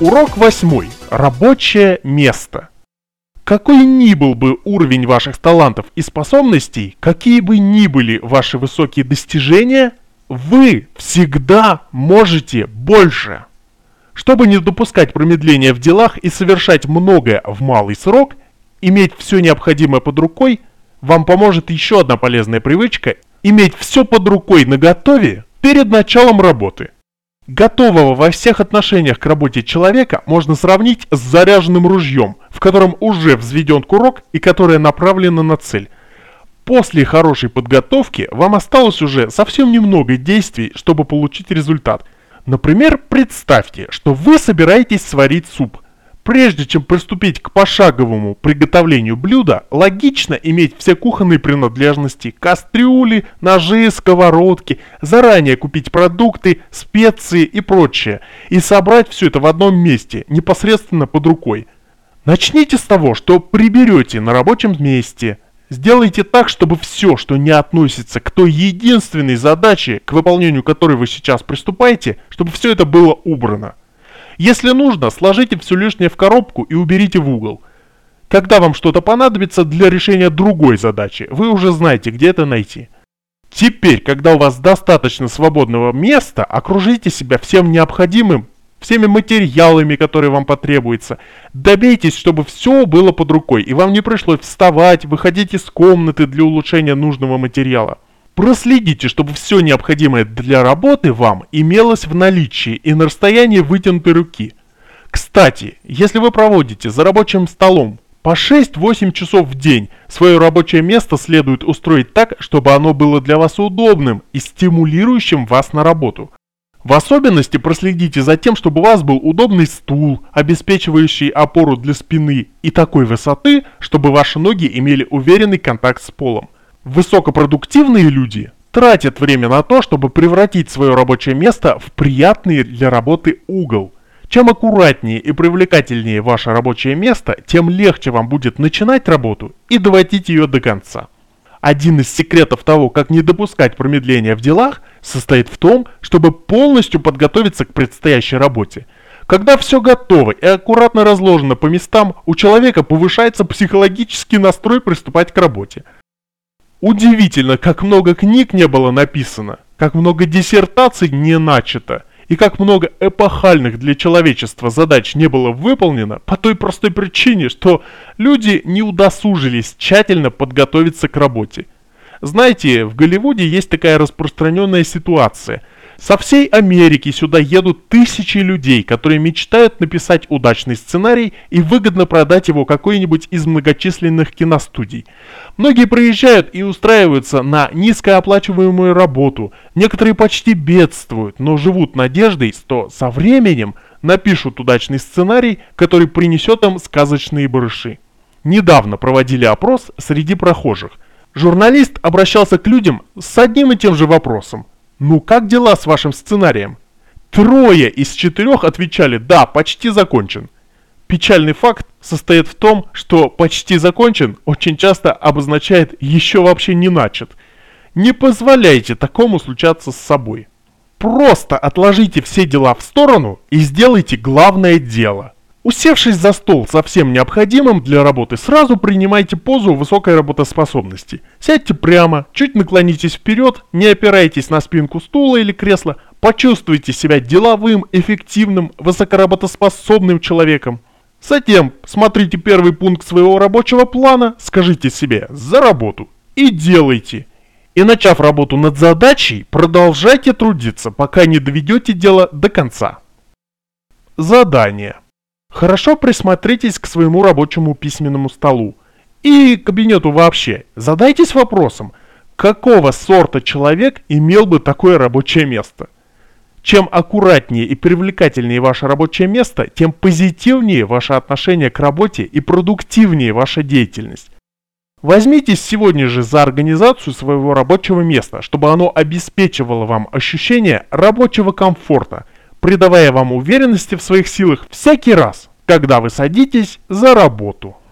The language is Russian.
Урок восьмой. Рабочее место. Какой ни был бы уровень ваших талантов и способностей, какие бы ни были ваши высокие достижения, вы всегда можете больше. Чтобы не допускать промедления в делах и совершать многое в малый срок, иметь все необходимое под рукой, вам поможет еще одна полезная привычка – иметь все под рукой наготове перед началом работы – Готового во всех отношениях к работе человека можно сравнить с заряженным ружьем, в котором уже взведен курок и которое направлено на цель. После хорошей подготовки вам осталось уже совсем немного действий, чтобы получить результат. Например, представьте, что вы собираетесь сварить суп – Прежде чем приступить к пошаговому приготовлению блюда, логично иметь все кухонные принадлежности, кастрюли, ножи, сковородки, заранее купить продукты, специи и прочее, и собрать все это в одном месте, непосредственно под рукой. Начните с того, что приберете на рабочем месте. Сделайте так, чтобы все, что не относится к той единственной задаче, к выполнению которой вы сейчас приступаете, чтобы все это было убрано. Если нужно, сложите все лишнее в коробку и уберите в угол. Когда вам что-то понадобится для решения другой задачи, вы уже знаете, где это найти. Теперь, когда у вас достаточно свободного места, окружите себя всем необходимым, всеми материалами, которые вам потребуются. Добейтесь, чтобы все было под рукой, и вам не пришлось вставать, выходить из комнаты для улучшения нужного материала. Проследите, чтобы все необходимое для работы вам имелось в наличии и на расстоянии вытянутой руки. Кстати, если вы проводите за рабочим столом по 6-8 часов в день, свое рабочее место следует устроить так, чтобы оно было для вас удобным и стимулирующим вас на работу. В особенности проследите за тем, чтобы у вас был удобный стул, обеспечивающий опору для спины и такой высоты, чтобы ваши ноги имели уверенный контакт с полом. Высокопродуктивные люди тратят время на то, чтобы превратить свое рабочее место в приятный для работы угол. Чем аккуратнее и привлекательнее ваше рабочее место, тем легче вам будет начинать работу и доводить ее до конца. Один из секретов того, как не допускать промедления в делах, состоит в том, чтобы полностью подготовиться к предстоящей работе. Когда все готово и аккуратно разложено по местам, у человека повышается психологический настрой приступать к работе – Удивительно, как много книг не было написано, как много диссертаций не начато, и как много эпохальных для человечества задач не было выполнено по той простой причине, что люди не удосужились тщательно подготовиться к работе. Знаете, в Голливуде есть такая распространенная ситуация – со всей Америки сюда едут тысячи людей, которые мечтают написать удачный сценарий и выгодно продать его какой-нибудь из многочисленных киностудий. Многие приезжают и устраиваются на низкооплачиваемую работу, некоторые почти бедствуют, но живут надеждой, что со временем напишут удачный сценарий, который принесет им сказочные барыши. Недавно проводили опрос среди прохожих. Журналист обращался к людям с одним и тем же вопросом. Ну как дела с вашим сценарием? Трое из четырех отвечали «да, почти закончен». Печальный факт состоит в том, что «почти закончен» очень часто обозначает «еще вообще не начат». Не позволяйте такому случаться с собой. Просто отложите все дела в сторону и сделайте главное дело – Усевшись за стол со всем необходимым для работы, сразу принимайте позу высокой работоспособности. Сядьте прямо, чуть наклонитесь вперед, не опирайтесь на спинку стула или кресла, почувствуйте себя деловым, эффективным, высокоработоспособным человеком. Затем смотрите первый пункт своего рабочего плана, скажите себе «за работу» и делайте. И начав работу над задачей, продолжайте трудиться, пока не доведете дело до конца. Задание. Хорошо присмотритесь к своему рабочему письменному столу и кабинету вообще. Задайтесь вопросом, какого сорта человек имел бы такое рабочее место. Чем аккуратнее и привлекательнее ваше рабочее место, тем позитивнее ваше отношение к работе и продуктивнее ваша деятельность. Возьмитесь сегодня же за организацию своего рабочего места, чтобы оно обеспечивало вам ощущение рабочего комфорта – придавая вам уверенности в своих силах всякий раз, когда вы садитесь за работу.